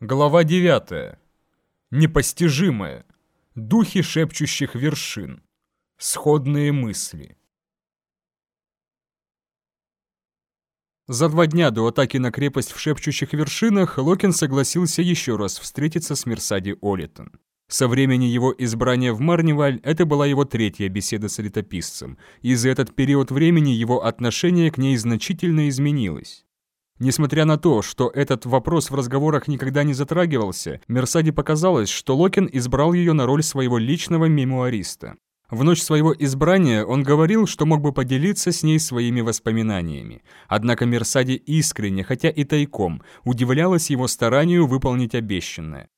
Глава 9. Непостижимое. Духи шепчущих вершин. Сходные мысли. За два дня до атаки на крепость в шепчущих вершинах Локин согласился еще раз встретиться с Мерсади Олитон. Со времени его избрания в Марниваль это была его третья беседа с летописцем, и за этот период времени его отношение к ней значительно изменилось. Несмотря на то, что этот вопрос в разговорах никогда не затрагивался, Мерсади показалось, что Локин избрал ее на роль своего личного мемуариста. В ночь своего избрания он говорил, что мог бы поделиться с ней своими воспоминаниями. Однако Мерсади искренне, хотя и тайком, удивлялась его старанию выполнить обещанное.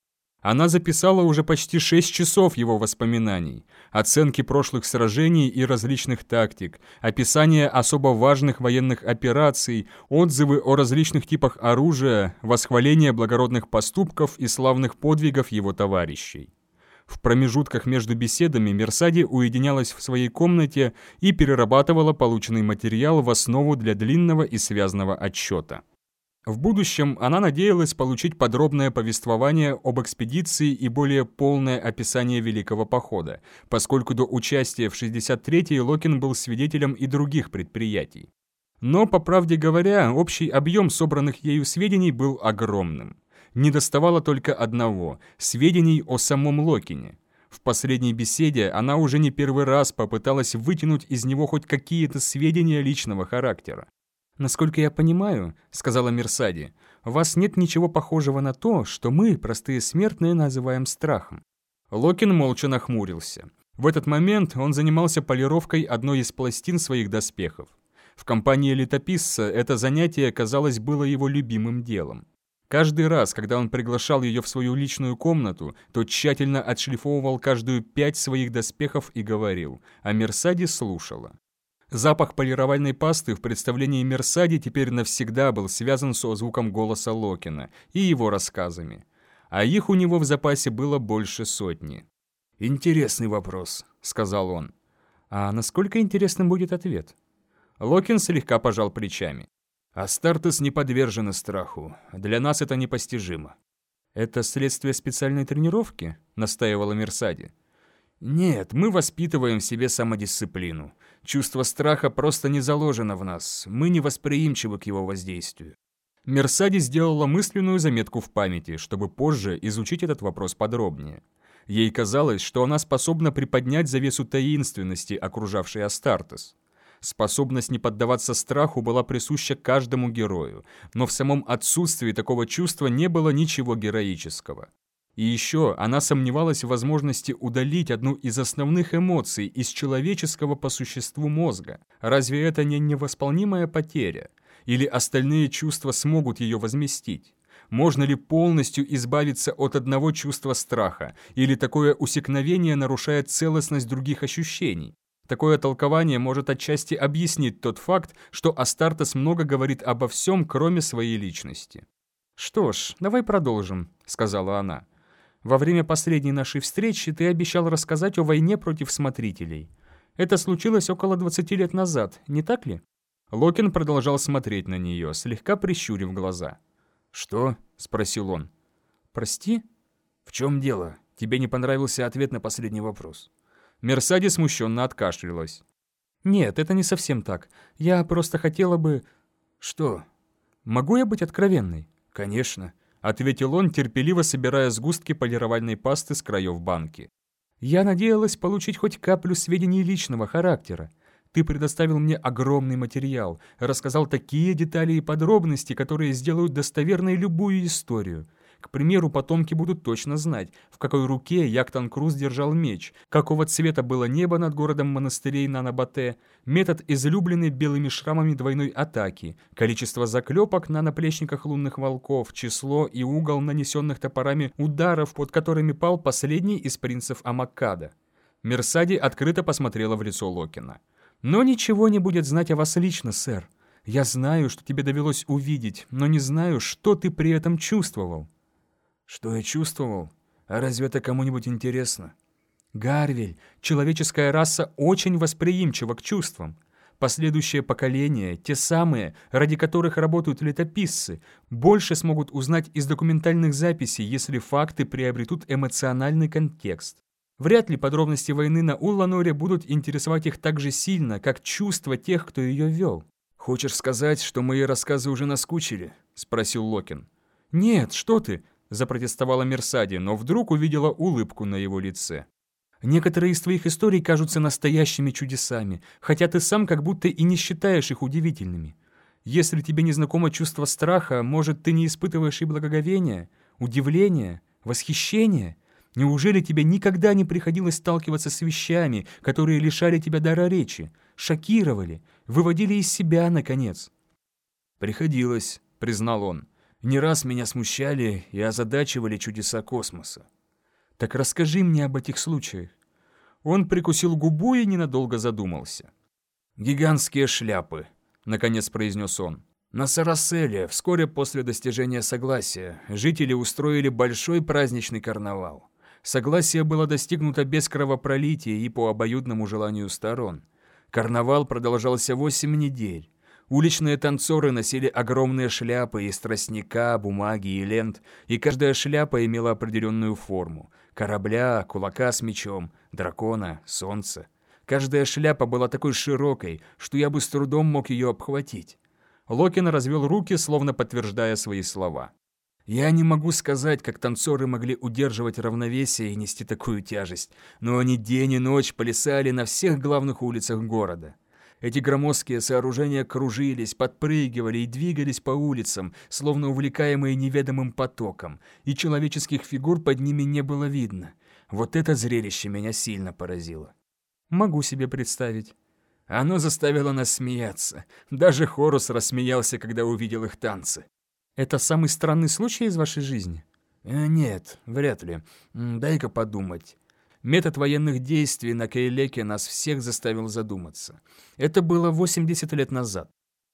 Она записала уже почти шесть часов его воспоминаний, оценки прошлых сражений и различных тактик, описание особо важных военных операций, отзывы о различных типах оружия, восхваление благородных поступков и славных подвигов его товарищей. В промежутках между беседами Мерсади уединялась в своей комнате и перерабатывала полученный материал в основу для длинного и связанного отчета. В будущем она надеялась получить подробное повествование об экспедиции и более полное описание Великого Похода, поскольку до участия в 63-й Локин был свидетелем и других предприятий. Но, по правде говоря, общий объем собранных ею сведений был огромным. Не доставало только одного – сведений о самом Локине. В последней беседе она уже не первый раз попыталась вытянуть из него хоть какие-то сведения личного характера. «Насколько я понимаю, — сказала Мерсади, — у вас нет ничего похожего на то, что мы, простые смертные, называем страхом». Локин молча нахмурился. В этот момент он занимался полировкой одной из пластин своих доспехов. В компании летописца это занятие, казалось, было его любимым делом. Каждый раз, когда он приглашал ее в свою личную комнату, то тщательно отшлифовывал каждую пять своих доспехов и говорил, а Мерсади слушала. Запах полировальной пасты в представлении Мерсади теперь навсегда был связан со звуком голоса Локина и его рассказами. А их у него в запасе было больше сотни. «Интересный вопрос», — сказал он. «А насколько интересным будет ответ?» Локин слегка пожал плечами. «Астартес не подвержена страху. Для нас это непостижимо». «Это следствие специальной тренировки?» — настаивала Мерсади. «Нет, мы воспитываем в себе самодисциплину. Чувство страха просто не заложено в нас. Мы не восприимчивы к его воздействию». Мерсади сделала мысленную заметку в памяти, чтобы позже изучить этот вопрос подробнее. Ей казалось, что она способна приподнять завесу таинственности, окружавшей Астартес. Способность не поддаваться страху была присуща каждому герою, но в самом отсутствии такого чувства не было ничего героического. И еще она сомневалась в возможности удалить одну из основных эмоций из человеческого по существу мозга. Разве это не невосполнимая потеря? Или остальные чувства смогут ее возместить? Можно ли полностью избавиться от одного чувства страха? Или такое усекновение нарушает целостность других ощущений? Такое толкование может отчасти объяснить тот факт, что Астартес много говорит обо всем, кроме своей личности. «Что ж, давай продолжим», — сказала она. Во время последней нашей встречи ты обещал рассказать о войне против смотрителей. Это случилось около 20 лет назад, не так ли?» Локин продолжал смотреть на нее, слегка прищурив глаза. «Что?» — спросил он. «Прости?» «В чем дело? Тебе не понравился ответ на последний вопрос?» Мерсади смущенно откашлялась. «Нет, это не совсем так. Я просто хотела бы...» «Что?» «Могу я быть откровенной?» «Конечно. — ответил он, терпеливо собирая сгустки полировальной пасты с краев банки. «Я надеялась получить хоть каплю сведений личного характера. Ты предоставил мне огромный материал, рассказал такие детали и подробности, которые сделают достоверной любую историю. К примеру, потомки будут точно знать, в какой руке Яктан Круз держал меч, какого цвета было небо над городом монастырей на Набате, метод излюбленный белыми шрамами двойной атаки, количество заклепок на наплечниках лунных волков, число и угол нанесенных топорами ударов, под которыми пал последний из принцев Амаккада. Мерсади открыто посмотрела в лицо Локина. «Но ничего не будет знать о вас лично, сэр. Я знаю, что тебе довелось увидеть, но не знаю, что ты при этом чувствовал». Что я чувствовал? А разве это кому-нибудь интересно? Гарвель, человеческая раса очень восприимчива к чувствам. Последующее поколение, те самые, ради которых работают летописцы, больше смогут узнать из документальных записей, если факты приобретут эмоциональный контекст. Вряд ли подробности войны на Улланоре будут интересовать их так же сильно, как чувства тех, кто ее вел. «Хочешь сказать, что мои рассказы уже наскучили?» – спросил Локин. «Нет, что ты!» – запротестовала Мерсади, но вдруг увидела улыбку на его лице. «Некоторые из твоих историй кажутся настоящими чудесами, хотя ты сам как будто и не считаешь их удивительными. Если тебе не знакомо чувство страха, может, ты не испытываешь и благоговения, удивления, восхищения?» Неужели тебе никогда не приходилось сталкиваться с вещами, которые лишали тебя дара речи, шокировали, выводили из себя, наконец?» «Приходилось», — признал он. «Не раз меня смущали и озадачивали чудеса космоса». «Так расскажи мне об этих случаях». Он прикусил губу и ненадолго задумался. «Гигантские шляпы», — наконец произнес он. На Сараселе вскоре после достижения согласия жители устроили большой праздничный карнавал. Согласие было достигнуто без кровопролития и по обоюдному желанию сторон. Карнавал продолжался восемь недель. Уличные танцоры носили огромные шляпы из тростника, бумаги и лент, и каждая шляпа имела определенную форму – корабля, кулака с мечом, дракона, солнца. Каждая шляпа была такой широкой, что я бы с трудом мог ее обхватить. Локин развел руки, словно подтверждая свои слова. Я не могу сказать, как танцоры могли удерживать равновесие и нести такую тяжесть, но они день и ночь плясали на всех главных улицах города. Эти громоздкие сооружения кружились, подпрыгивали и двигались по улицам, словно увлекаемые неведомым потоком, и человеческих фигур под ними не было видно. Вот это зрелище меня сильно поразило. Могу себе представить. Оно заставило нас смеяться. Даже Хорус рассмеялся, когда увидел их танцы. Это самый странный случай из вашей жизни? Э, нет, вряд ли. Дай-ка подумать. Метод военных действий на Кейлеке нас всех заставил задуматься. Это было 80 лет назад.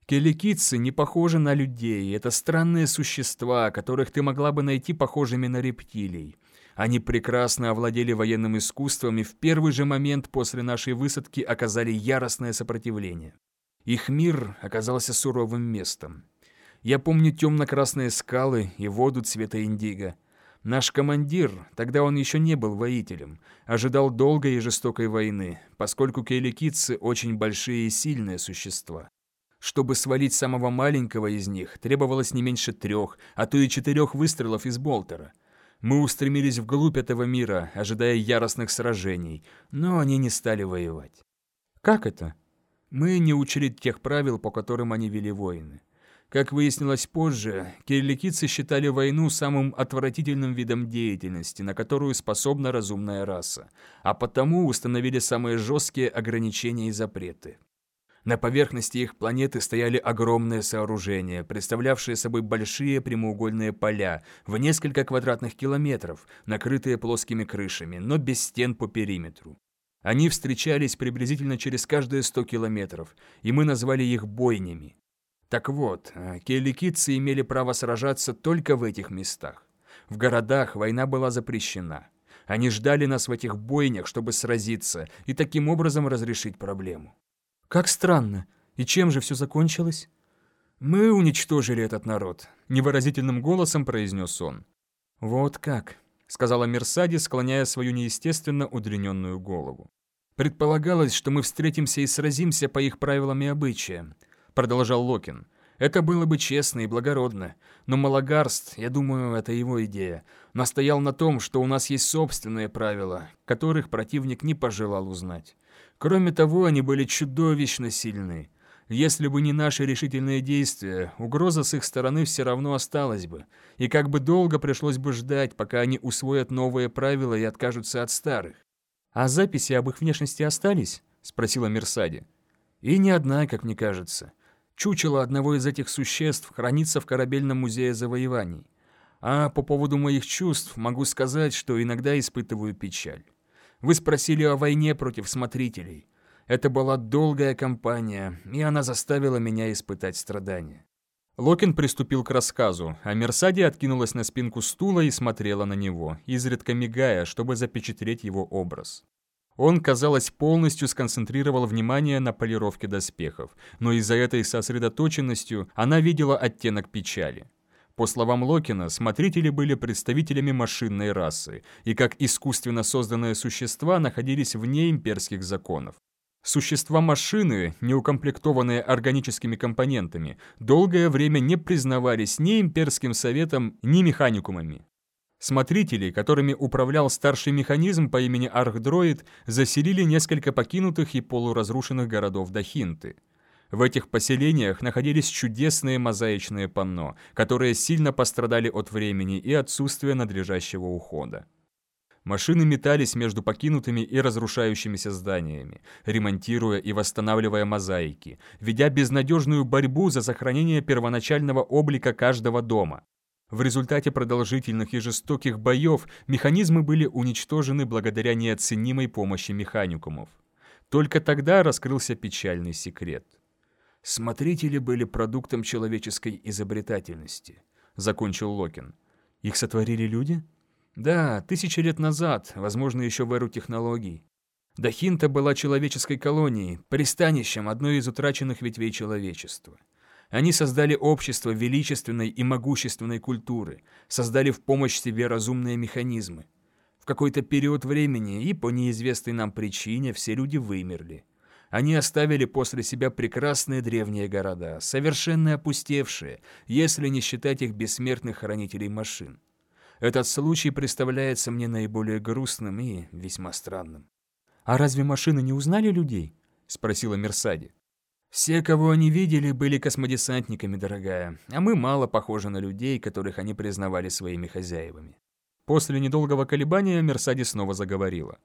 Келикийцы не похожи на людей, это странные существа, которых ты могла бы найти похожими на рептилий. Они прекрасно овладели военным искусством и в первый же момент после нашей высадки оказали яростное сопротивление. Их мир оказался суровым местом. Я помню темно-красные скалы и воду цвета индиго. Наш командир, тогда он еще не был воителем, ожидал долгой и жестокой войны, поскольку кейликитцы очень большие и сильные существа. Чтобы свалить самого маленького из них, требовалось не меньше трех, а то и четырех выстрелов из болтера. Мы устремились вглубь этого мира, ожидая яростных сражений, но они не стали воевать. Как это? Мы не учили тех правил, по которым они вели войны. Как выяснилось позже, кирликийцы считали войну самым отвратительным видом деятельности, на которую способна разумная раса, а потому установили самые жесткие ограничения и запреты. На поверхности их планеты стояли огромные сооружения, представлявшие собой большие прямоугольные поля в несколько квадратных километров, накрытые плоскими крышами, но без стен по периметру. Они встречались приблизительно через каждые 100 километров, и мы назвали их бойнями. Так вот, э, келикидцы имели право сражаться только в этих местах. В городах война была запрещена. Они ждали нас в этих бойнях, чтобы сразиться и таким образом разрешить проблему. Как странно. И чем же все закончилось? Мы уничтожили этот народ, невыразительным голосом произнес он. Вот как, сказала Мерсади, склоняя свою неестественно удлиненную голову. Предполагалось, что мы встретимся и сразимся по их правилам и обычаям продолжал Локин. Это было бы честно и благородно, но Малагарст, я думаю, это его идея, настоял на том, что у нас есть собственные правила, которых противник не пожелал узнать. Кроме того, они были чудовищно сильны. Если бы не наши решительные действия, угроза с их стороны все равно осталась бы, и как бы долго пришлось бы ждать, пока они усвоят новые правила и откажутся от старых. «А записи об их внешности остались?» – спросила Мерсади. «И не одна, как мне кажется». Чучело одного из этих существ хранится в корабельном музее завоеваний. А по поводу моих чувств могу сказать, что иногда испытываю печаль. Вы спросили о войне против смотрителей. Это была долгая кампания, и она заставила меня испытать страдания. Локин приступил к рассказу, а Мерсади откинулась на спинку стула и смотрела на него, изредка мигая, чтобы запечатлеть его образ. Он, казалось, полностью сконцентрировал внимание на полировке доспехов, но из-за этой сосредоточенностью она видела оттенок печали. По словам Локина, смотрители были представителями машинной расы и как искусственно созданные существа находились вне имперских законов. Существа машины, не укомплектованные органическими компонентами, долгое время не признавались ни имперским советом, ни механикумами. Смотрители, которыми управлял старший механизм по имени Архдроид, заселили несколько покинутых и полуразрушенных городов Дахинты. В этих поселениях находились чудесные мозаичные панно, которые сильно пострадали от времени и отсутствия надлежащего ухода. Машины метались между покинутыми и разрушающимися зданиями, ремонтируя и восстанавливая мозаики, ведя безнадежную борьбу за сохранение первоначального облика каждого дома. В результате продолжительных и жестоких боев механизмы были уничтожены благодаря неоценимой помощи механикумов. Только тогда раскрылся печальный секрет. «Смотрители были продуктом человеческой изобретательности», — закончил Локин. «Их сотворили люди?» Да, тысячи лет назад, возможно, еще в эру технологий. Дахинта была человеческой колонией, пристанищем одной из утраченных ветвей человечества. Они создали общество величественной и могущественной культуры, создали в помощь себе разумные механизмы. В какой-то период времени и по неизвестной нам причине все люди вымерли. Они оставили после себя прекрасные древние города, совершенно опустевшие, если не считать их бессмертных хранителей машин. Этот случай представляется мне наиболее грустным и весьма странным. «А разве машины не узнали людей?» — спросила Мерсади. «Все, кого они видели, были космодесантниками, дорогая, а мы мало похожи на людей, которых они признавали своими хозяевами». После недолгого колебания Мерсади снова заговорила.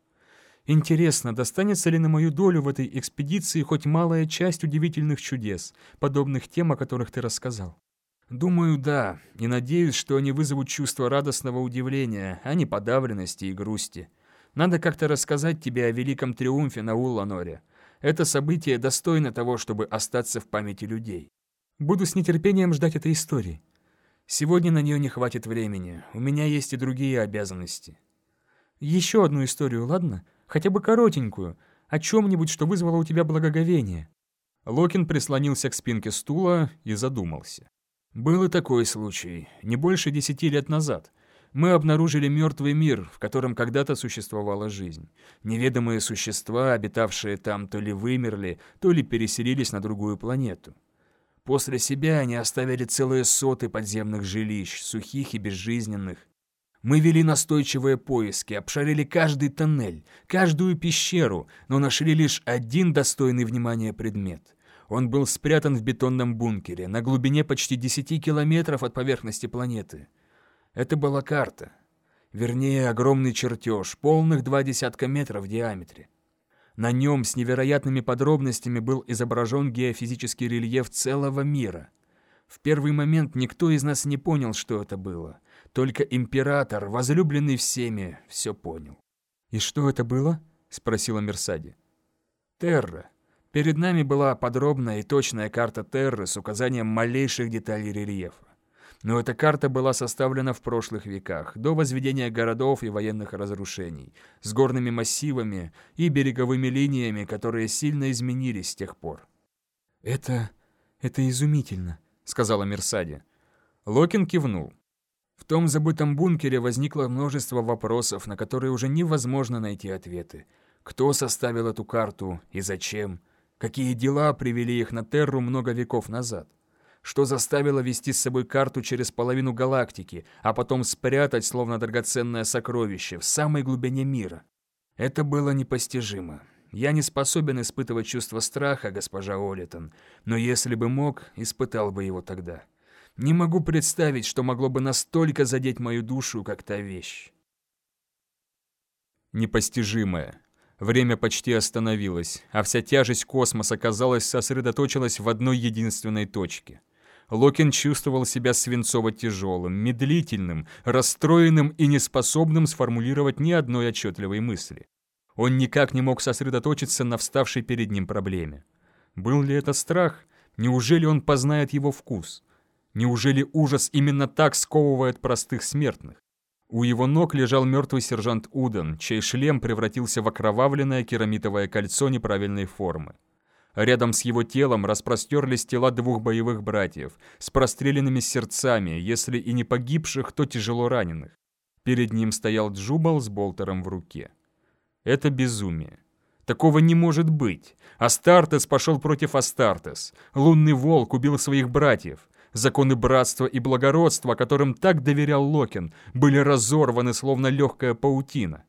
«Интересно, достанется ли на мою долю в этой экспедиции хоть малая часть удивительных чудес, подобных тем, о которых ты рассказал?» Думаю, да, и надеюсь, что они вызовут чувство радостного удивления, а не подавленности и грусти. Надо как-то рассказать тебе о великом триумфе на Улланоре. Это событие достойно того, чтобы остаться в памяти людей. Буду с нетерпением ждать этой истории. Сегодня на нее не хватит времени. У меня есть и другие обязанности. Еще одну историю, ладно? Хотя бы коротенькую. О чем-нибудь, что вызвало у тебя благоговение. Локин прислонился к спинке стула и задумался. Был и такой случай, не больше десяти лет назад. Мы обнаружили мертвый мир, в котором когда-то существовала жизнь. Неведомые существа, обитавшие там, то ли вымерли, то ли переселились на другую планету. После себя они оставили целые соты подземных жилищ, сухих и безжизненных. Мы вели настойчивые поиски, обшарили каждый тоннель, каждую пещеру, но нашли лишь один достойный внимания предмет — он был спрятан в бетонном бункере на глубине почти 10 километров от поверхности планеты. Это была карта. Вернее, огромный чертеж, полных два десятка метров в диаметре. На нем с невероятными подробностями был изображен геофизический рельеф целого мира. В первый момент никто из нас не понял, что это было. Только император, возлюбленный всеми, все понял. «И что это было?» — спросила Мерсади. «Терра», Перед нами была подробная и точная карта Терры с указанием малейших деталей рельефа. Но эта карта была составлена в прошлых веках, до возведения городов и военных разрушений, с горными массивами и береговыми линиями, которые сильно изменились с тех пор. «Это... это изумительно», — сказала Мерсади. Локин кивнул. В том забытом бункере возникло множество вопросов, на которые уже невозможно найти ответы. Кто составил эту карту и зачем? Какие дела привели их на Терру много веков назад? Что заставило вести с собой карту через половину галактики, а потом спрятать, словно драгоценное сокровище, в самой глубине мира? Это было непостижимо. Я не способен испытывать чувство страха, госпожа Олитон, но если бы мог, испытал бы его тогда. Не могу представить, что могло бы настолько задеть мою душу, как та вещь. Непостижимое. Время почти остановилось, а вся тяжесть космоса, казалось, сосредоточилась в одной единственной точке. Локин чувствовал себя свинцово-тяжелым, медлительным, расстроенным и неспособным сформулировать ни одной отчетливой мысли. Он никак не мог сосредоточиться на вставшей перед ним проблеме. Был ли это страх? Неужели он познает его вкус? Неужели ужас именно так сковывает простых смертных? У его ног лежал мертвый сержант Уден, чей шлем превратился в окровавленное керамитовое кольцо неправильной формы. Рядом с его телом распростерлись тела двух боевых братьев с простреленными сердцами, если и не погибших, то тяжело раненых. Перед ним стоял Джубал с болтером в руке. Это безумие. Такого не может быть. Астартес пошел против Астартес. Лунный волк убил своих братьев. Законы братства и благородства, которым так доверял Локин, были разорваны, словно легкая паутина.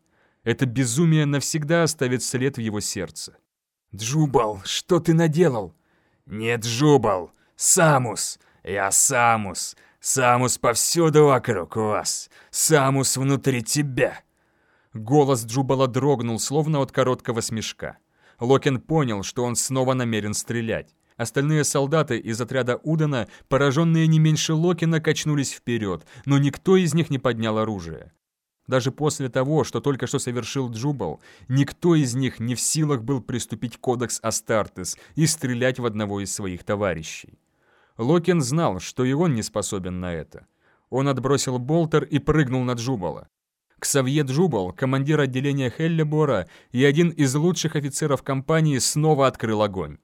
Это безумие навсегда оставит след в его сердце. «Джубал, что ты наделал?» «Нет, Джубал, Самус, я Самус, Самус повсюду вокруг вас, Самус внутри тебя». Голос Джубала дрогнул, словно от короткого смешка. Локин понял, что он снова намерен стрелять. Остальные солдаты из отряда Удана, пораженные не меньше Локина, качнулись вперед, но никто из них не поднял оружие. Даже после того, что только что совершил Джубал, никто из них не в силах был приступить к кодекс Астартес и стрелять в одного из своих товарищей. Локин знал, что и он не способен на это. Он отбросил болтер и прыгнул на Джубала. Ксавье Джубал, командир отделения Хеллебора и один из лучших офицеров компании, снова открыл огонь.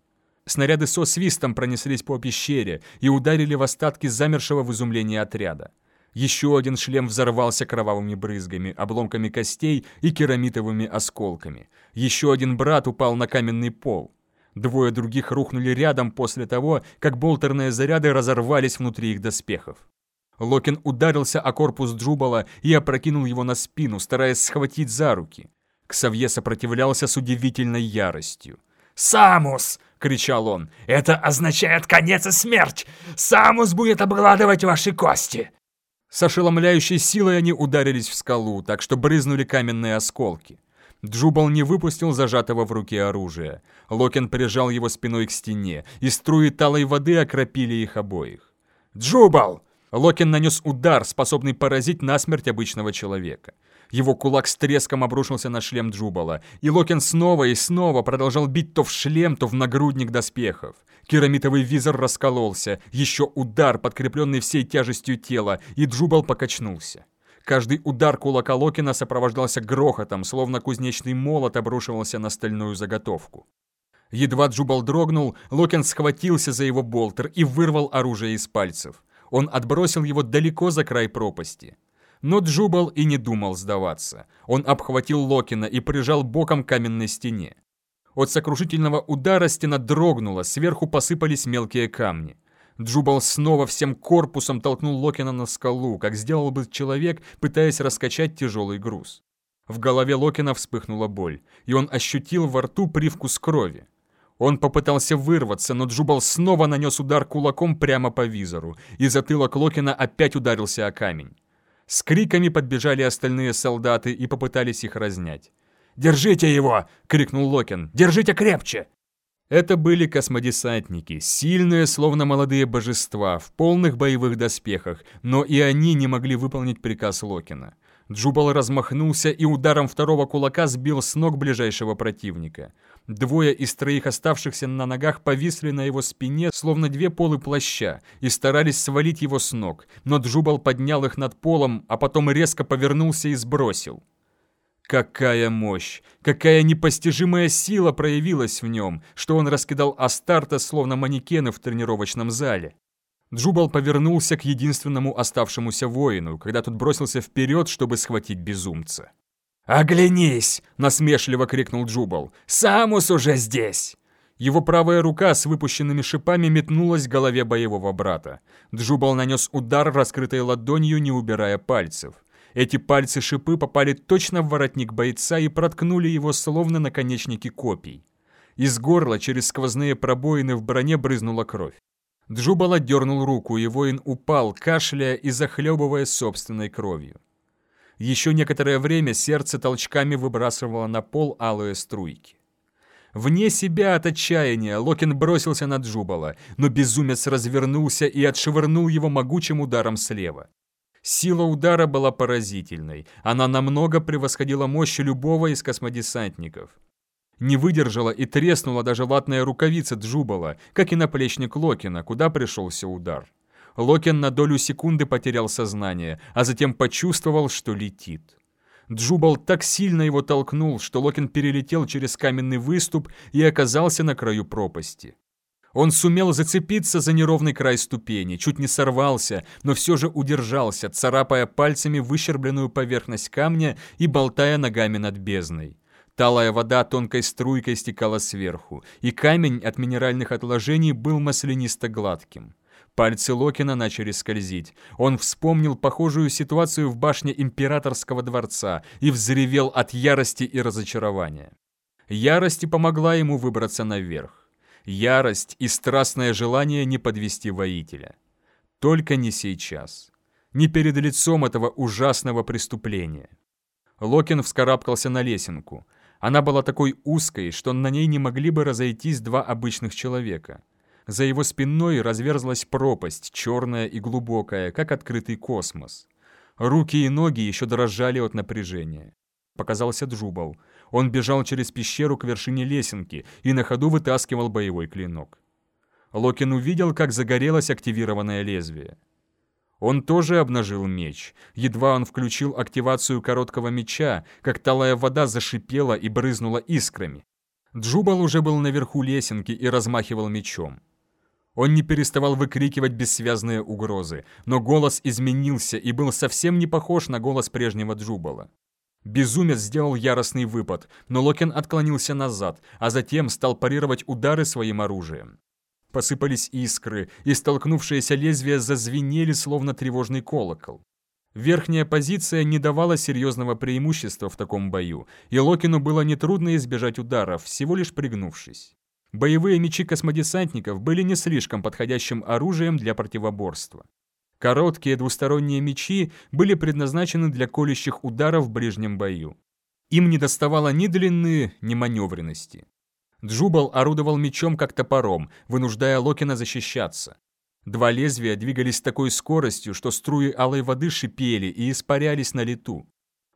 Снаряды со свистом пронеслись по пещере и ударили в остатки замершего в изумлении отряда. Еще один шлем взорвался кровавыми брызгами, обломками костей и керамитовыми осколками. Еще один брат упал на каменный пол. Двое других рухнули рядом после того, как болтерные заряды разорвались внутри их доспехов. Локин ударился о корпус Джубала и опрокинул его на спину, стараясь схватить за руки. Ксавье сопротивлялся с удивительной яростью. «Самус!» — кричал он. «Это означает конец и смерть! Самус будет обгладывать ваши кости!» С ошеломляющей силой они ударились в скалу, так что брызнули каменные осколки. Джубал не выпустил зажатого в руке оружия. Локин прижал его спиной к стене, и струи талой воды окропили их обоих. «Джубал!» Локин нанес удар, способный поразить насмерть обычного человека. Его кулак с треском обрушился на шлем Джубала, и Локин снова и снова продолжал бить то в шлем, то в нагрудник доспехов. Керамитовый визор раскололся, еще удар, подкрепленный всей тяжестью тела, и Джубал покачнулся. Каждый удар кулака Локина сопровождался грохотом, словно кузнечный молот обрушивался на стальную заготовку. Едва Джубал дрогнул, Локин схватился за его болтер и вырвал оружие из пальцев. Он отбросил его далеко за край пропасти. Но Джубал и не думал сдаваться. Он обхватил Локина и прижал боком к каменной стене. От сокрушительного удара стена дрогнула, сверху посыпались мелкие камни. Джубал снова всем корпусом толкнул Локина на скалу, как сделал бы человек, пытаясь раскачать тяжелый груз. В голове Локина вспыхнула боль, и он ощутил во рту привкус крови. Он попытался вырваться, но Джубал снова нанес удар кулаком прямо по визору, и затылок Локина опять ударился о камень. С криками подбежали остальные солдаты и попытались их разнять. «Держите его!» — крикнул Локин. «Держите крепче!» Это были космодесантники, сильные, словно молодые божества, в полных боевых доспехах, но и они не могли выполнить приказ Локина. Джубал размахнулся и ударом второго кулака сбил с ног ближайшего противника. Двое из троих оставшихся на ногах повисли на его спине, словно две полы плаща, и старались свалить его с ног, но Джубал поднял их над полом, а потом резко повернулся и сбросил. Какая мощь, какая непостижимая сила проявилась в нем, что он раскидал Астарта, словно манекены в тренировочном зале. Джубал повернулся к единственному оставшемуся воину, когда тот бросился вперед, чтобы схватить безумца. «Оглянись!» — насмешливо крикнул Джубал. «Самус уже здесь!» Его правая рука с выпущенными шипами метнулась к голове боевого брата. Джубал нанес удар раскрытой ладонью, не убирая пальцев. Эти пальцы-шипы попали точно в воротник бойца и проткнули его словно наконечники копий. Из горла через сквозные пробоины в броне брызнула кровь. Джубал отдернул руку, и воин упал, кашляя и захлебывая собственной кровью. Еще некоторое время сердце толчками выбрасывало на пол алые струйки. Вне себя от отчаяния Локин бросился на Джубала, но безумец развернулся и отшвырнул его могучим ударом слева. Сила удара была поразительной. Она намного превосходила мощь любого из космодесантников. Не выдержала и треснула даже латная рукавица Джубала, как и наплечник Локина, куда пришелся удар. Локен на долю секунды потерял сознание, а затем почувствовал, что летит. Джубал так сильно его толкнул, что Локен перелетел через каменный выступ и оказался на краю пропасти. Он сумел зацепиться за неровный край ступени, чуть не сорвался, но все же удержался, царапая пальцами выщербленную поверхность камня и болтая ногами над бездной. Талая вода тонкой струйкой стекала сверху, и камень от минеральных отложений был маслянисто-гладким. Пальцы Локина начали скользить. Он вспомнил похожую ситуацию в башне императорского дворца и взревел от ярости и разочарования. Ярости помогла ему выбраться наверх. Ярость и страстное желание не подвести воителя. Только не сейчас. Не перед лицом этого ужасного преступления. Локин вскарабкался на лесенку. Она была такой узкой, что на ней не могли бы разойтись два обычных человека. За его спиной разверзлась пропасть, черная и глубокая, как открытый космос. Руки и ноги еще дрожали от напряжения. Показался Джубал. Он бежал через пещеру к вершине лесенки и на ходу вытаскивал боевой клинок. Локин увидел, как загорелось активированное лезвие. Он тоже обнажил меч. Едва он включил активацию короткого меча, как талая вода зашипела и брызнула искрами. Джубал уже был наверху лесенки и размахивал мечом. Он не переставал выкрикивать бессвязные угрозы, но голос изменился и был совсем не похож на голос прежнего Джубала. Безумец сделал яростный выпад, но Локин отклонился назад, а затем стал парировать удары своим оружием. Посыпались искры, и столкнувшиеся лезвия зазвенели, словно тревожный колокол. Верхняя позиция не давала серьезного преимущества в таком бою, и Локину было нетрудно избежать ударов, всего лишь пригнувшись. Боевые мечи космодесантников были не слишком подходящим оружием для противоборства. Короткие двусторонние мечи были предназначены для колющих ударов в ближнем бою. Им не доставало ни длины, ни маневренности. Джубал орудовал мечом как топором, вынуждая Локина защищаться. Два лезвия двигались с такой скоростью, что струи алой воды шипели и испарялись на лету.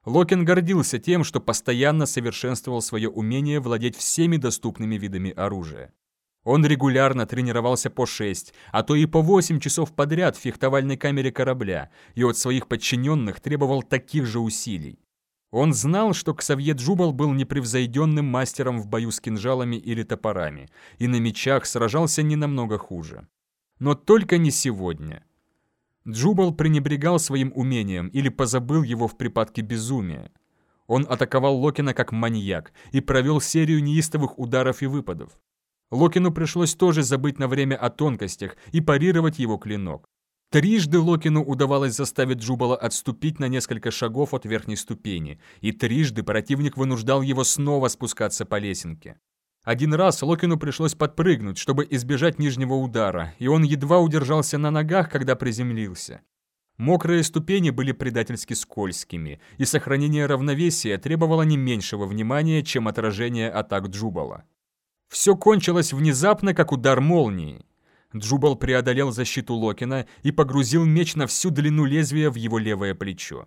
Локин гордился тем, что постоянно совершенствовал свое умение владеть всеми доступными видами оружия. Он регулярно тренировался по 6, а то и по 8 часов подряд в фехтовальной камере корабля, и от своих подчиненных требовал таких же усилий. Он знал, что Ксавье Джубал был непревзойденным мастером в бою с кинжалами или топорами, и на мечах сражался не намного хуже. Но только не сегодня. Джубал пренебрегал своим умением или позабыл его в припадке безумия. Он атаковал Локина как маньяк и провел серию неистовых ударов и выпадов. Локину пришлось тоже забыть на время о тонкостях и парировать его клинок. Трижды Локину удавалось заставить Джубала отступить на несколько шагов от верхней ступени, и трижды противник вынуждал его снова спускаться по лесенке. Один раз Локину пришлось подпрыгнуть, чтобы избежать нижнего удара, и он едва удержался на ногах, когда приземлился. Мокрые ступени были предательски скользкими, и сохранение равновесия требовало не меньшего внимания, чем отражение атак Джубала. Все кончилось внезапно, как удар молнии. Джубал преодолел защиту Локина и погрузил меч на всю длину лезвия в его левое плечо.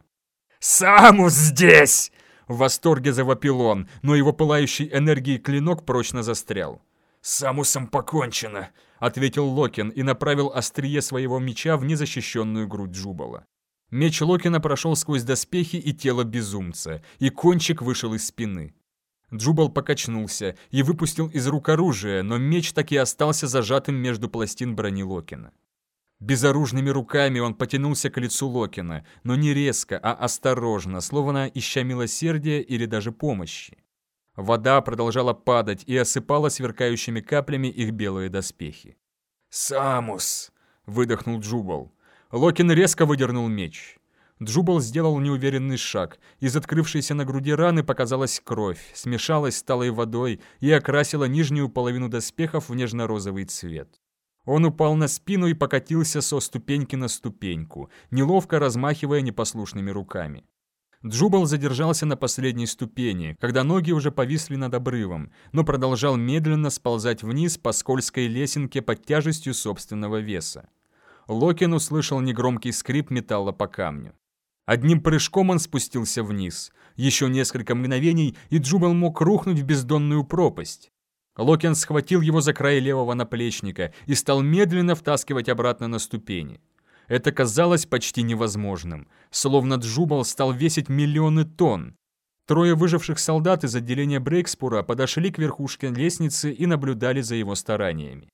«Самус здесь!» В восторге завопил он, но его пылающий энергией клинок прочно застрял. «Самусом покончено», — ответил Локин и направил острие своего меча в незащищенную грудь Джубала. Меч Локина прошел сквозь доспехи и тело безумца, и кончик вышел из спины. Джубал покачнулся и выпустил из рук оружие, но меч так и остался зажатым между пластин брони Локина. Безоружными руками он потянулся к лицу Локина, но не резко, а осторожно, словно ища милосердия или даже помощи. Вода продолжала падать и осыпала сверкающими каплями их белые доспехи. «Самус!» — выдохнул Джубал. Локин резко выдернул меч. Джубал сделал неуверенный шаг. Из открывшейся на груди раны показалась кровь, смешалась с талой водой и окрасила нижнюю половину доспехов в нежно-розовый цвет. Он упал на спину и покатился со ступеньки на ступеньку, неловко размахивая непослушными руками. Джубал задержался на последней ступени, когда ноги уже повисли над обрывом, но продолжал медленно сползать вниз по скользкой лесенке под тяжестью собственного веса. Локин услышал негромкий скрип металла по камню. Одним прыжком он спустился вниз. Еще несколько мгновений, и Джубал мог рухнуть в бездонную пропасть. Локин схватил его за край левого наплечника и стал медленно втаскивать обратно на ступени. Это казалось почти невозможным, словно Джубал стал весить миллионы тонн. Трое выживших солдат из отделения Брейкспура подошли к верхушке лестницы и наблюдали за его стараниями.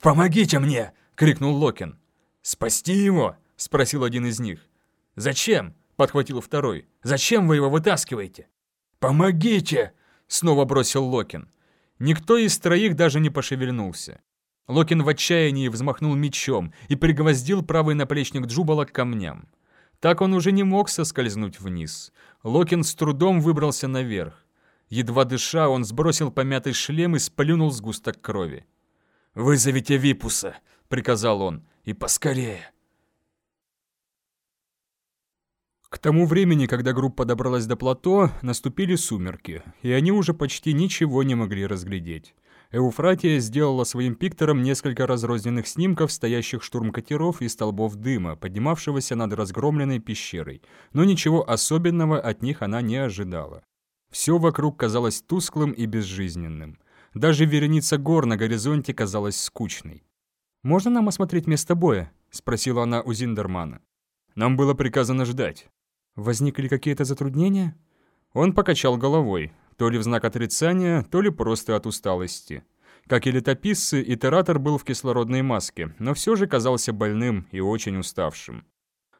«Помогите мне!» — крикнул Локин. «Спасти его?» — спросил один из них. «Зачем?» — подхватил второй. «Зачем вы его вытаскиваете?» «Помогите!» — снова бросил Локин. Никто из троих даже не пошевельнулся. Локин в отчаянии взмахнул мечом и пригвоздил правый наплечник Джубала к камням. Так он уже не мог соскользнуть вниз. Локин с трудом выбрался наверх. Едва дыша, он сбросил помятый шлем и сплюнул сгусток крови. «Вызовите Випуса!» — приказал он. «И поскорее!» К тому времени, когда группа добралась до плато, наступили сумерки, и они уже почти ничего не могли разглядеть. Эуфратия сделала своим пиктором несколько разрозненных снимков стоящих штурмкатеров и столбов дыма, поднимавшегося над разгромленной пещерой, но ничего особенного от них она не ожидала. Все вокруг казалось тусклым и безжизненным. Даже вереница гор на горизонте казалась скучной. «Можно нам осмотреть место боя?» — спросила она у Зиндермана. «Нам было приказано ждать». Возникли какие-то затруднения? Он покачал головой, то ли в знак отрицания, то ли просто от усталости. Как и летописцы, итератор был в кислородной маске, но все же казался больным и очень уставшим.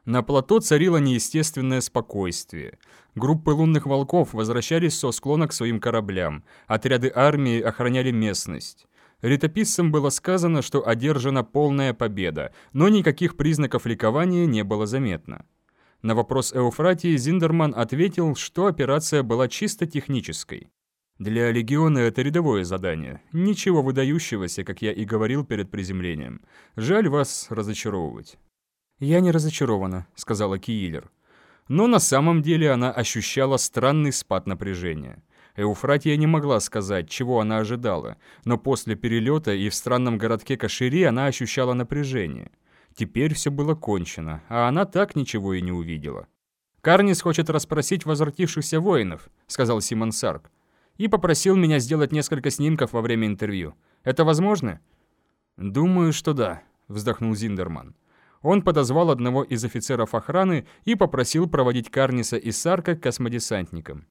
На плато царило неестественное спокойствие. Группы лунных волков возвращались со склона к своим кораблям, отряды армии охраняли местность. Летописцам было сказано, что одержана полная победа, но никаких признаков ликования не было заметно. На вопрос Эуфратии Зиндерман ответил, что операция была чисто технической. Для легиона это рядовое задание. Ничего выдающегося, как я и говорил перед приземлением. Жаль вас разочаровывать. «Я не разочарована», — сказала Киилер. Но на самом деле она ощущала странный спад напряжения. Эуфратия не могла сказать, чего она ожидала, но после перелета и в странном городке Кашири она ощущала напряжение — Теперь все было кончено, а она так ничего и не увидела. «Карнис хочет расспросить возвратившихся воинов», — сказал Симон Сарк. «И попросил меня сделать несколько снимков во время интервью. Это возможно?» «Думаю, что да», — вздохнул Зиндерман. Он подозвал одного из офицеров охраны и попросил проводить Карниса и Сарка к космодесантникам.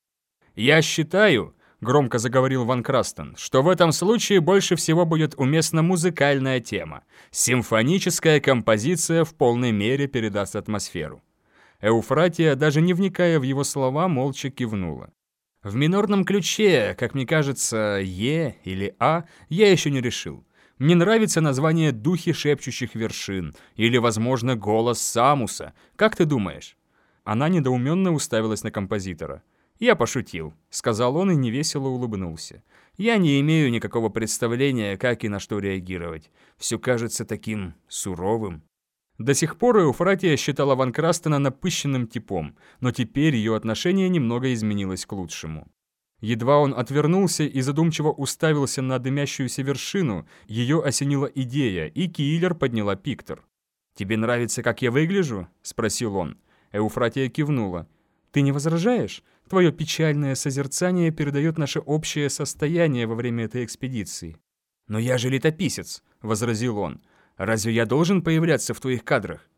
«Я считаю», громко заговорил Ван Крастен, что в этом случае больше всего будет уместна музыкальная тема. Симфоническая композиция в полной мере передаст атмосферу. Эуфратия, даже не вникая в его слова, молча кивнула. В минорном ключе, как мне кажется, Е или А, я еще не решил. Мне нравится название «Духи шепчущих вершин» или, возможно, «Голос Самуса». Как ты думаешь?» Она недоуменно уставилась на композитора. «Я пошутил», — сказал он и невесело улыбнулся. «Я не имею никакого представления, как и на что реагировать. Все кажется таким суровым». До сих пор Эуфратия считала Ван Крастена напыщенным типом, но теперь ее отношение немного изменилось к лучшему. Едва он отвернулся и задумчиво уставился на дымящуюся вершину, ее осенила идея, и Киллер подняла пиктор. «Тебе нравится, как я выгляжу?» — спросил он. Эуфратия кивнула. «Ты не возражаешь? Твое печальное созерцание передает наше общее состояние во время этой экспедиции». «Но я же летописец», — возразил он. «Разве я должен появляться в твоих кадрах?»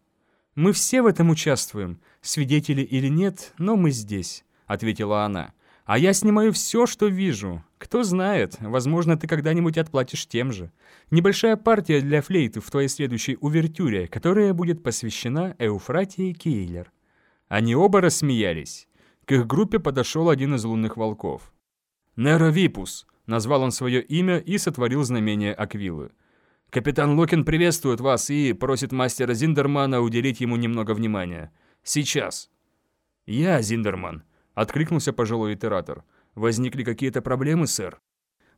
«Мы все в этом участвуем, свидетели или нет, но мы здесь», — ответила она. «А я снимаю все, что вижу. Кто знает, возможно, ты когда-нибудь отплатишь тем же. Небольшая партия для флейты в твоей следующей увертюре, которая будет посвящена Эуфратии Кейлер». Они оба рассмеялись. К их группе подошел один из лунных волков. «Неро Випус», — назвал он свое имя и сотворил знамение Аквилы. «Капитан Локин приветствует вас и просит мастера Зиндермана уделить ему немного внимания. Сейчас». «Я Зиндерман», — откликнулся пожилой итератор. «Возникли какие-то проблемы, сэр?»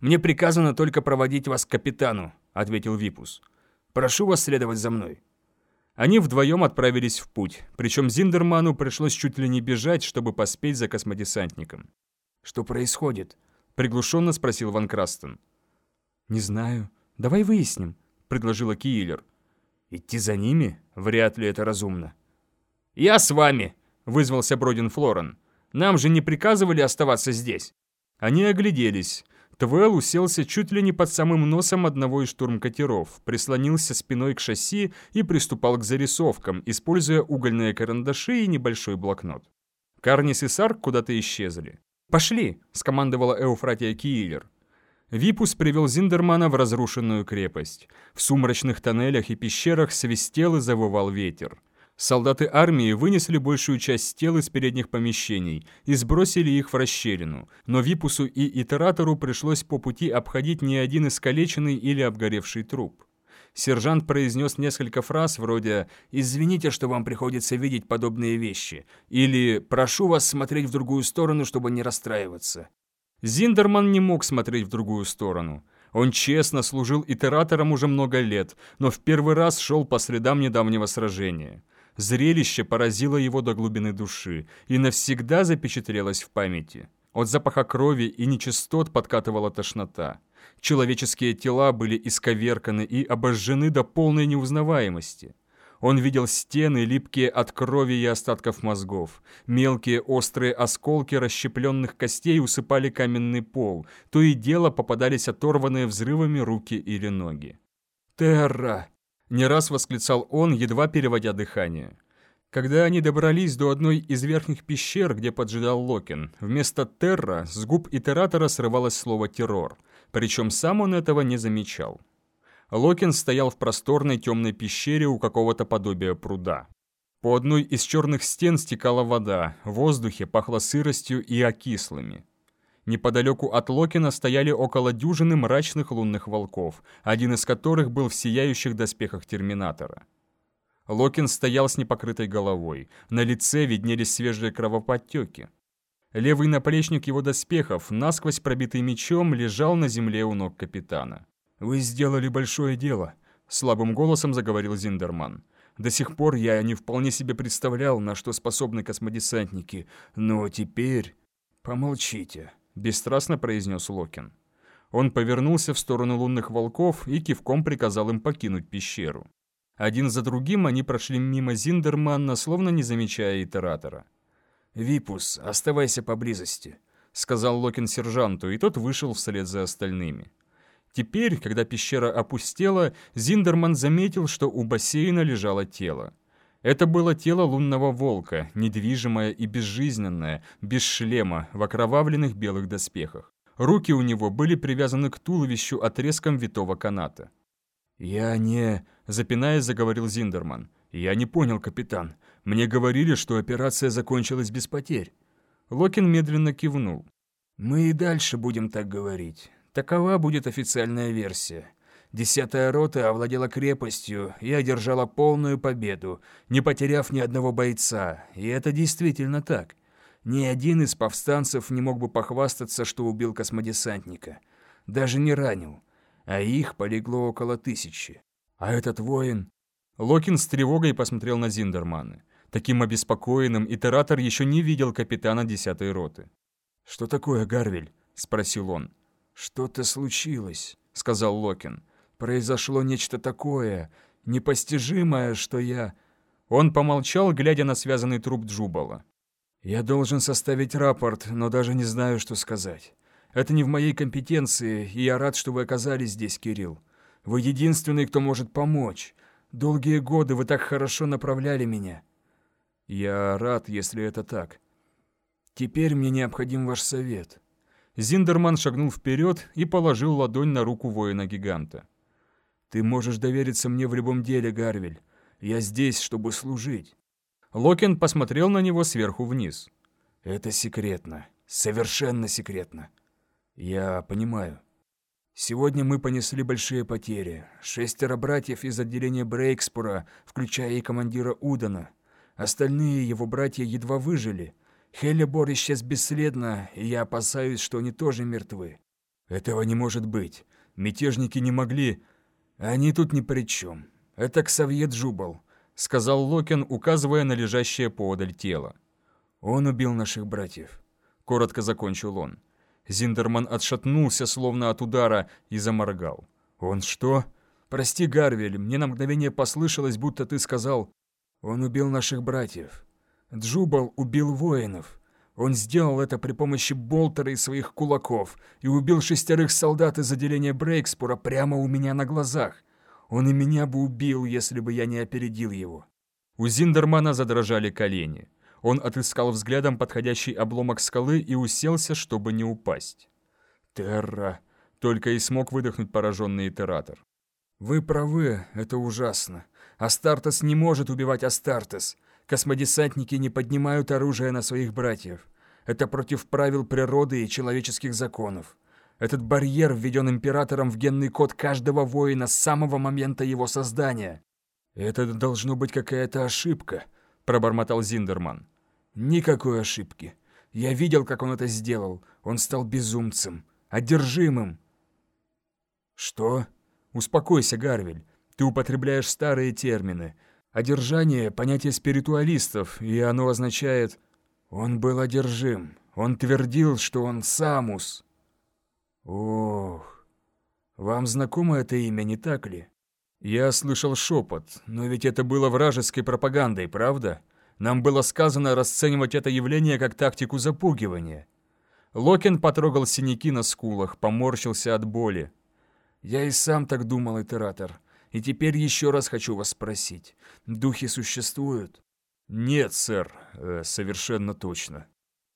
«Мне приказано только проводить вас к капитану», — ответил Випус. «Прошу вас следовать за мной». Они вдвоем отправились в путь, причем Зиндерману пришлось чуть ли не бежать, чтобы поспеть за космодесантником. «Что происходит?» — приглушенно спросил Ван Крастен. «Не знаю. Давай выясним», — предложила Киллер. «Идти за ними? Вряд ли это разумно». «Я с вами!» — вызвался Бродин Флорен. «Нам же не приказывали оставаться здесь». Они огляделись. Твел уселся чуть ли не под самым носом одного из штурмкатеров, прислонился спиной к шасси и приступал к зарисовкам, используя угольные карандаши и небольшой блокнот. Карнис и Сарк куда-то исчезли. «Пошли!» – скомандовала Эуфратия Киилер. Випус привел Зиндермана в разрушенную крепость. В сумрачных тоннелях и пещерах свистел и завывал ветер. Солдаты армии вынесли большую часть тел из передних помещений и сбросили их в расщелину, но Випусу и Итератору пришлось по пути обходить не один искалеченный или обгоревший труп. Сержант произнес несколько фраз вроде «Извините, что вам приходится видеть подобные вещи» или «Прошу вас смотреть в другую сторону, чтобы не расстраиваться». Зиндерман не мог смотреть в другую сторону. Он честно служил итератором уже много лет, но в первый раз шел по следам недавнего сражения. Зрелище поразило его до глубины души и навсегда запечатлелось в памяти. От запаха крови и нечистот подкатывала тошнота. Человеческие тела были исковерканы и обожжены до полной неузнаваемости. Он видел стены, липкие от крови и остатков мозгов. Мелкие острые осколки расщепленных костей усыпали каменный пол. То и дело попадались оторванные взрывами руки или ноги. «Терра!» Не раз восклицал он, едва переводя дыхание. Когда они добрались до одной из верхних пещер, где поджидал Локин, вместо «терра» с губ итератора срывалось слово «террор», причем сам он этого не замечал. Локин стоял в просторной темной пещере у какого-то подобия пруда. По одной из черных стен стекала вода, в воздухе пахло сыростью и окислыми. Неподалеку от Локина стояли около дюжины мрачных лунных волков, один из которых был в сияющих доспехах Терминатора. Локин стоял с непокрытой головой, на лице виднелись свежие кровоподтеки. Левый наплечник его доспехов, насквозь пробитый мечом, лежал на земле у ног капитана. «Вы сделали большое дело», — слабым голосом заговорил Зиндерман. «До сих пор я не вполне себе представлял, на что способны космодесантники, но теперь...» «Помолчите», бесстрастно произнес Локин. Он повернулся в сторону лунных волков и кивком приказал им покинуть пещеру. Один за другим они прошли мимо Зиндерманна, словно не замечая итератора. «Випус, оставайся поблизости», — сказал Локин сержанту, и тот вышел вслед за остальными. Теперь, когда пещера опустела, Зиндерман заметил, что у бассейна лежало тело. Это было тело лунного волка, недвижимое и безжизненное, без шлема, в окровавленных белых доспехах. Руки у него были привязаны к туловищу отрезком витого каната. «Я не...» – запинаясь, заговорил Зиндерман. «Я не понял, капитан. Мне говорили, что операция закончилась без потерь». Локин медленно кивнул. «Мы и дальше будем так говорить. Такова будет официальная версия. Десятая рота овладела крепостью и одержала полную победу, не потеряв ни одного бойца, и это действительно так. Ни один из повстанцев не мог бы похвастаться, что убил космодесантника. Даже не ранил. А их полегло около тысячи. А этот воин... Локин с тревогой посмотрел на Зиндермана. Таким обеспокоенным итератор еще не видел капитана десятой роты. «Что такое, Гарвель?» – спросил он. «Что-то случилось», – сказал Локин. Произошло нечто такое, непостижимое, что я...» Он помолчал, глядя на связанный труп Джубала. «Я должен составить рапорт, но даже не знаю, что сказать. Это не в моей компетенции, и я рад, что вы оказались здесь, Кирилл. Вы единственный, кто может помочь. Долгие годы вы так хорошо направляли меня. Я рад, если это так. Теперь мне необходим ваш совет». Зиндерман шагнул вперед и положил ладонь на руку воина-гиганта. Ты можешь довериться мне в любом деле, Гарвель. Я здесь, чтобы служить». Локин посмотрел на него сверху вниз. «Это секретно. Совершенно секретно. Я понимаю. Сегодня мы понесли большие потери. Шестеро братьев из отделения Брейкспура, включая и командира Удана. Остальные его братья едва выжили. Хеллебор исчез бесследно, и я опасаюсь, что они тоже мертвы. Этого не может быть. Мятежники не могли... «Они тут ни при чем. Это Ксавье Джубал», — сказал Локин, указывая на лежащее поодаль тело. «Он убил наших братьев», — коротко закончил он. Зиндерман отшатнулся, словно от удара, и заморгал. «Он что?» «Прости, Гарвель, мне на мгновение послышалось, будто ты сказал...» «Он убил наших братьев. Джубал убил воинов. Он сделал это при помощи болтера и своих кулаков и убил шестерых солдат из отделения Брейкспура прямо у меня на глазах. Он и меня бы убил, если бы я не опередил его. У Зиндермана задрожали колени. Он отыскал взглядом подходящий обломок скалы и уселся, чтобы не упасть. «Терра!» — только и смог выдохнуть пораженный итератор. «Вы правы, это ужасно. Астартес не может убивать Астартес. Космодесантники не поднимают оружие на своих братьев. Это против правил природы и человеческих законов. Этот барьер введен императором в генный код каждого воина с самого момента его создания. Это должно быть какая-то ошибка, пробормотал Зиндерман. Никакой ошибки. Я видел, как он это сделал. Он стал безумцем, одержимым. Что? Успокойся, Гарвель. Ты употребляешь старые термины. Одержание – понятие спиритуалистов, и оно означает «он был одержим». Он твердил, что он Самус. Ох, вам знакомо это имя, не так ли? Я слышал шепот, но ведь это было вражеской пропагандой, правда? Нам было сказано расценивать это явление как тактику запугивания. Локин потрогал синяки на скулах, поморщился от боли. Я и сам так думал, итератор. И теперь еще раз хочу вас спросить. Духи существуют? Нет, сэр, э, совершенно точно.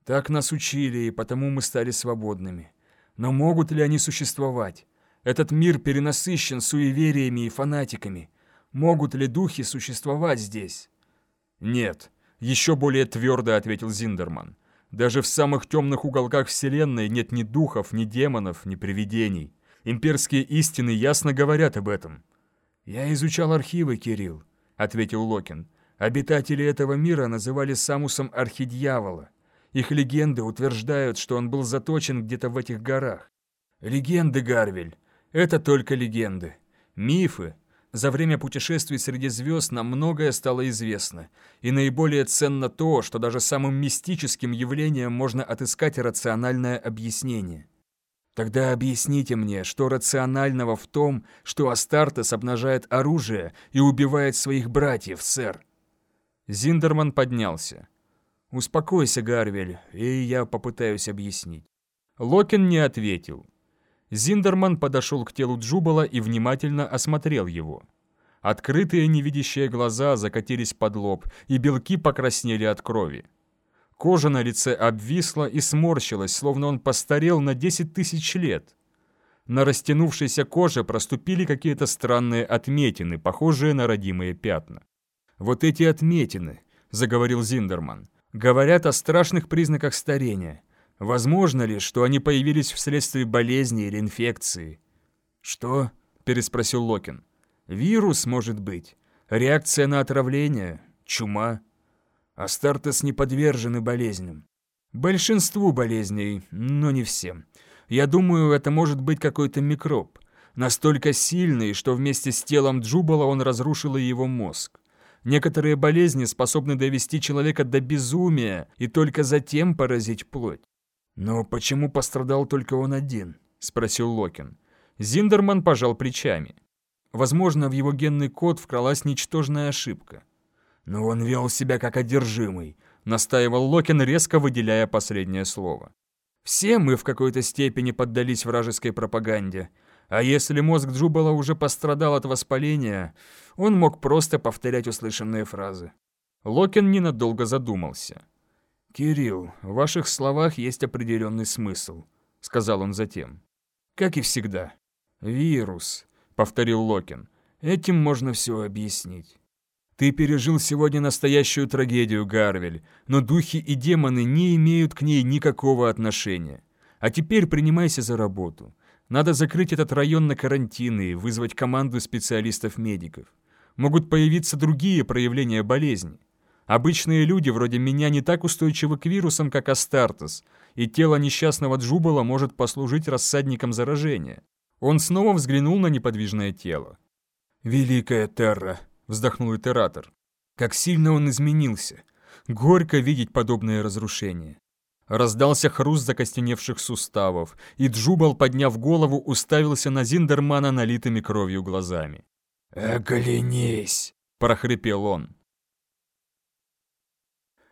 Так нас учили, и потому мы стали свободными. Но могут ли они существовать? Этот мир перенасыщен суевериями и фанатиками. Могут ли духи существовать здесь? Нет, еще более твердо ответил Зиндерман. Даже в самых темных уголках Вселенной нет ни духов, ни демонов, ни привидений. Имперские истины ясно говорят об этом. «Я изучал архивы, Кирилл», — ответил Локин. «Обитатели этого мира называли Самусом Архидьявола. Их легенды утверждают, что он был заточен где-то в этих горах. Легенды, Гарвель, это только легенды. Мифы. За время путешествий среди звезд нам многое стало известно, и наиболее ценно то, что даже самым мистическим явлением можно отыскать рациональное объяснение. Тогда объясните мне, что рационального в том, что Астартес обнажает оружие и убивает своих братьев, сэр?» Зиндерман поднялся. «Успокойся, Гарвель, и я попытаюсь объяснить». Локин не ответил. Зиндерман подошел к телу Джубала и внимательно осмотрел его. Открытые невидящие глаза закатились под лоб, и белки покраснели от крови. Кожа на лице обвисла и сморщилась, словно он постарел на 10 тысяч лет. На растянувшейся коже проступили какие-то странные отметины, похожие на родимые пятна. «Вот эти отметины», — заговорил Зиндерман, — «говорят о страшных признаках старения. Возможно ли, что они появились вследствие болезни или инфекции?» «Что?» — переспросил Локин. «Вирус, может быть. Реакция на отравление. Чума». Астартес не подвержены болезням. Большинству болезней, но не всем. Я думаю, это может быть какой-то микроб. Настолько сильный, что вместе с телом Джубала он разрушил и его мозг. Некоторые болезни способны довести человека до безумия и только затем поразить плоть. «Но почему пострадал только он один?» – спросил Локин. Зиндерман пожал плечами. Возможно, в его генный код вкралась ничтожная ошибка. «Но он вел себя как одержимый», — настаивал Локин, резко выделяя последнее слово. «Все мы в какой-то степени поддались вражеской пропаганде. А если мозг Джубала уже пострадал от воспаления, он мог просто повторять услышанные фразы». Локин ненадолго задумался. «Кирилл, в ваших словах есть определенный смысл», — сказал он затем. «Как и всегда. Вирус», — повторил Локин. «Этим можно все объяснить». Ты пережил сегодня настоящую трагедию, Гарвель, но духи и демоны не имеют к ней никакого отношения. А теперь принимайся за работу. Надо закрыть этот район на карантин и вызвать команду специалистов-медиков. Могут появиться другие проявления болезни. Обычные люди вроде меня не так устойчивы к вирусам, как Астартес, и тело несчастного Джубала может послужить рассадником заражения. Он снова взглянул на неподвижное тело. «Великая Терра», вздохнул итератор. Как сильно он изменился. Горько видеть подобное разрушение. Раздался хруст закостеневших суставов, и Джубал, подняв голову, уставился на Зиндермана налитыми кровью глазами. «Оглянись!» – прохрипел он.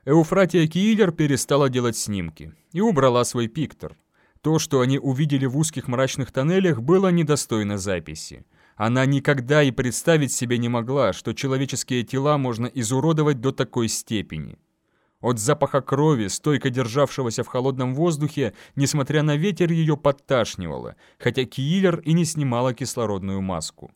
Эуфратия Киилер перестала делать снимки и убрала свой пиктор. То, что они увидели в узких мрачных тоннелях, было недостойно записи. Она никогда и представить себе не могла, что человеческие тела можно изуродовать до такой степени. От запаха крови, стойко державшегося в холодном воздухе, несмотря на ветер, ее подташнивало, хотя Киллер и не снимала кислородную маску.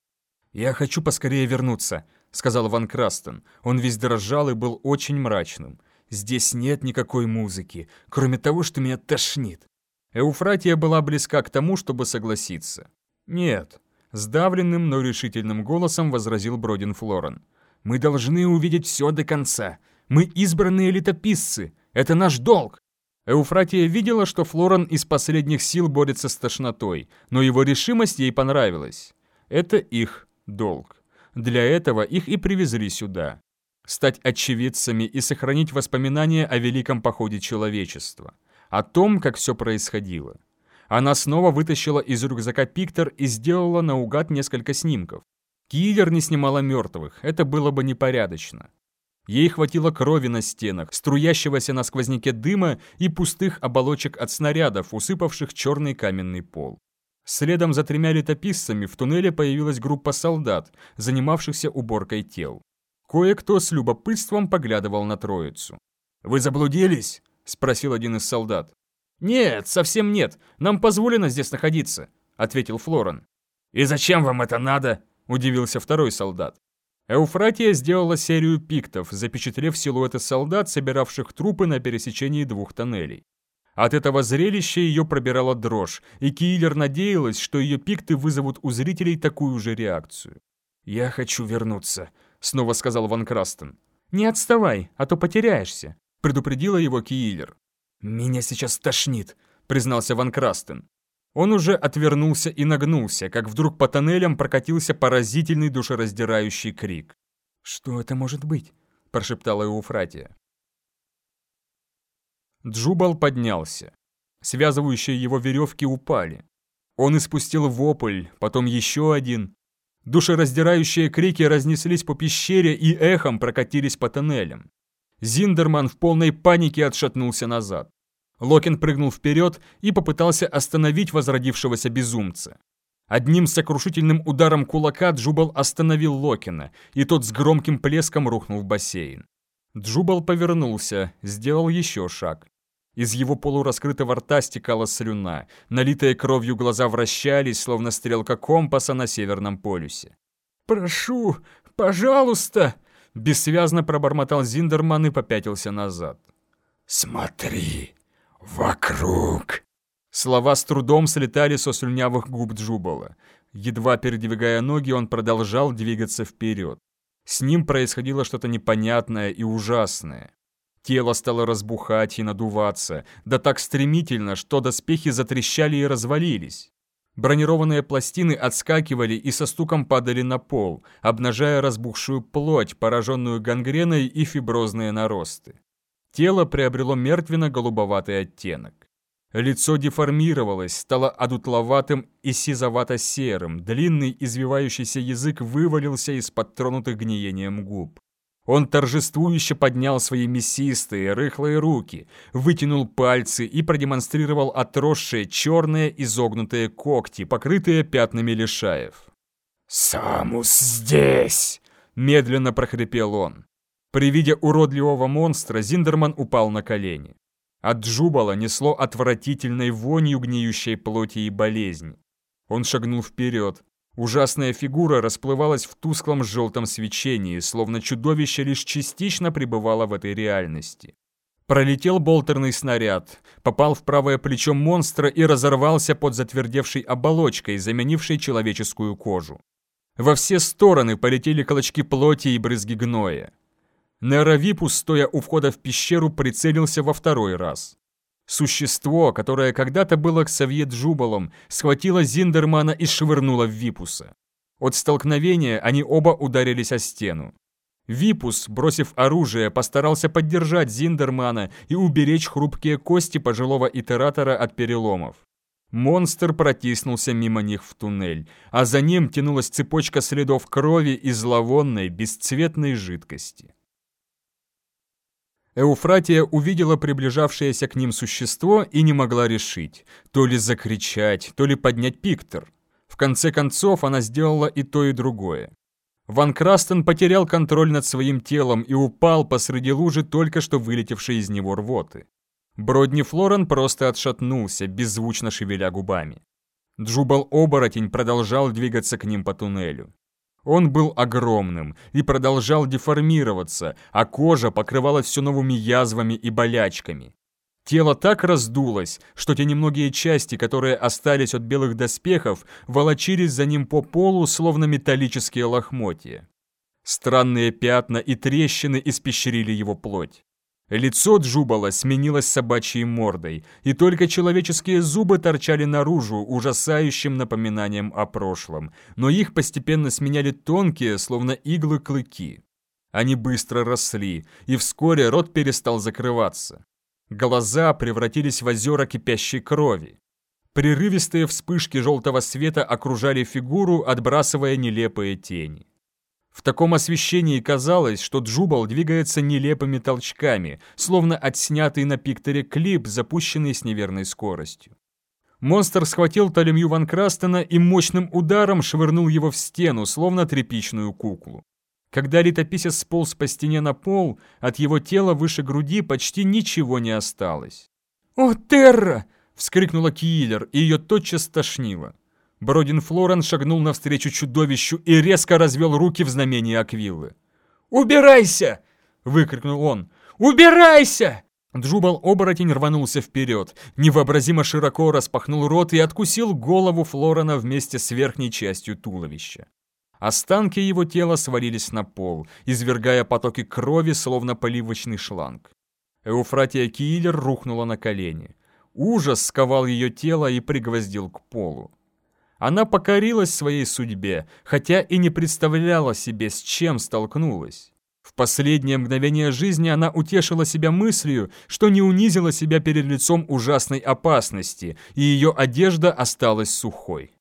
«Я хочу поскорее вернуться», — сказал Ван Крастен. Он весь дрожал и был очень мрачным. «Здесь нет никакой музыки, кроме того, что меня тошнит». Эуфратия была близка к тому, чтобы согласиться. «Нет», — сдавленным, но решительным голосом возразил Бродин Флорен. «Мы должны увидеть все до конца. Мы избранные летописцы. Это наш долг. Эуфратия видела, что Флоран из последних сил борется с тошнотой, но его решимость ей понравилась. Это их долг. Для этого их и привезли сюда. Стать очевидцами и сохранить воспоминания о великом походе человечества. О том, как все происходило. Она снова вытащила из рюкзака пиктор и сделала наугад несколько снимков. Киллер не снимала мертвых, это было бы непорядочно. Ей хватило крови на стенах, струящегося на сквозняке дыма и пустых оболочек от снарядов, усыпавших черный каменный пол. Следом за тремя летописцами в туннеле появилась группа солдат, занимавшихся уборкой тел. Кое-кто с любопытством поглядывал на троицу. «Вы заблудились?» – спросил один из солдат. «Нет, совсем нет. Нам позволено здесь находиться», – ответил Флорен. «И зачем вам это надо?» – удивился второй солдат. Эуфратия сделала серию пиктов, запечатлев силуэты солдат, собиравших трупы на пересечении двух тоннелей. От этого зрелища ее пробирала дрожь, и Киллер надеялась, что ее пикты вызовут у зрителей такую же реакцию. «Я хочу вернуться», — снова сказал Ван Крастен. «Не отставай, а то потеряешься», — предупредила его Киллер. «Меня сейчас тошнит», — признался Ван Крастен. Он уже отвернулся и нагнулся, как вдруг по тоннелям прокатился поразительный душераздирающий крик. «Что это может быть?» – прошептала Еуфратия. Джубал поднялся. Связывающие его веревки упали. Он испустил вопль, потом еще один. Душераздирающие крики разнеслись по пещере и эхом прокатились по тоннелям. Зиндерман в полной панике отшатнулся назад. Локин прыгнул вперед и попытался остановить возродившегося безумца. Одним сокрушительным ударом кулака Джубал остановил Локина, и тот с громким плеском рухнул в бассейн. Джубал повернулся, сделал еще шаг. Из его полураскрытого рта стекала слюна, налитые кровью глаза вращались, словно стрелка компаса на Северном полюсе. «Прошу, пожалуйста!» Бессвязно пробормотал Зиндерман и попятился назад. «Смотри!» «Вокруг!» Слова с трудом слетали со слюнявых губ Джубала. Едва передвигая ноги, он продолжал двигаться вперед. С ним происходило что-то непонятное и ужасное. Тело стало разбухать и надуваться, да так стремительно, что доспехи затрещали и развалились. Бронированные пластины отскакивали и со стуком падали на пол, обнажая разбухшую плоть, пораженную гангреной и фиброзные наросты. Тело приобрело мертвенно-голубоватый оттенок. Лицо деформировалось, стало одутловатым и сизовато-серым, длинный извивающийся язык вывалился из-под тронутых гниением губ. Он торжествующе поднял свои мясистые, рыхлые руки, вытянул пальцы и продемонстрировал отросшие черные изогнутые когти, покрытые пятнами лишаев. «Самус здесь!» – медленно прохрипел он. При виде уродливого монстра Зиндерман упал на колени. От Джубала несло отвратительной вонью гниющей плоти и болезни. Он шагнул вперед. Ужасная фигура расплывалась в тусклом желтом свечении, словно чудовище лишь частично пребывало в этой реальности. Пролетел болтерный снаряд, попал в правое плечо монстра и разорвался под затвердевшей оболочкой, заменившей человеческую кожу. Во все стороны полетели клочки плоти и брызги гноя. Неровипус, стоя у входа в пещеру, прицелился во второй раз. Существо, которое когда-то было к Савье Джубалом, схватило Зиндермана и швырнуло в Випуса. От столкновения они оба ударились о стену. Випус, бросив оружие, постарался поддержать Зиндермана и уберечь хрупкие кости пожилого итератора от переломов. Монстр протиснулся мимо них в туннель, а за ним тянулась цепочка следов крови и зловонной, бесцветной жидкости. Эуфратия увидела приближавшееся к ним существо и не могла решить, то ли закричать, то ли поднять пиктор. В конце концов, она сделала и то, и другое. Ван Крастен потерял контроль над своим телом и упал посреди лужи только что вылетевшей из него рвоты. Бродни Флорен просто отшатнулся, беззвучно шевеля губами. Джубал-оборотень продолжал двигаться к ним по туннелю. Он был огромным и продолжал деформироваться, а кожа покрывалась все новыми язвами и болячками. Тело так раздулось, что те немногие части, которые остались от белых доспехов, волочились за ним по полу, словно металлические лохмотья. Странные пятна и трещины испещрили его плоть. Лицо Джубала сменилось собачьей мордой, и только человеческие зубы торчали наружу ужасающим напоминанием о прошлом, но их постепенно сменяли тонкие, словно иглы, клыки. Они быстро росли, и вскоре рот перестал закрываться. Глаза превратились в озера кипящей крови. Прерывистые вспышки желтого света окружали фигуру, отбрасывая нелепые тени. В таком освещении казалось, что Джубал двигается нелепыми толчками, словно отснятый на пикторе клип, запущенный с неверной скоростью. Монстр схватил Талемью Ван Крастена и мощным ударом швырнул его в стену, словно тряпичную куклу. Когда летописец сполз по стене на пол, от его тела выше груди почти ничего не осталось. «О, Терра!» — вскрикнула Киллер, и ее тотчас тошнило. Бродин Флорен шагнул навстречу чудовищу и резко развел руки в знамении Аквиллы. «Убирайся!» — выкрикнул он. «Убирайся!» Джубал-оборотень рванулся вперед, невообразимо широко распахнул рот и откусил голову Флорена вместе с верхней частью туловища. Останки его тела свалились на пол, извергая потоки крови, словно поливочный шланг. Эуфратия Киллер рухнула на колени. Ужас сковал ее тело и пригвоздил к полу. Она покорилась своей судьбе, хотя и не представляла себе, с чем столкнулась. В последнее мгновение жизни она утешила себя мыслью, что не унизила себя перед лицом ужасной опасности, и ее одежда осталась сухой.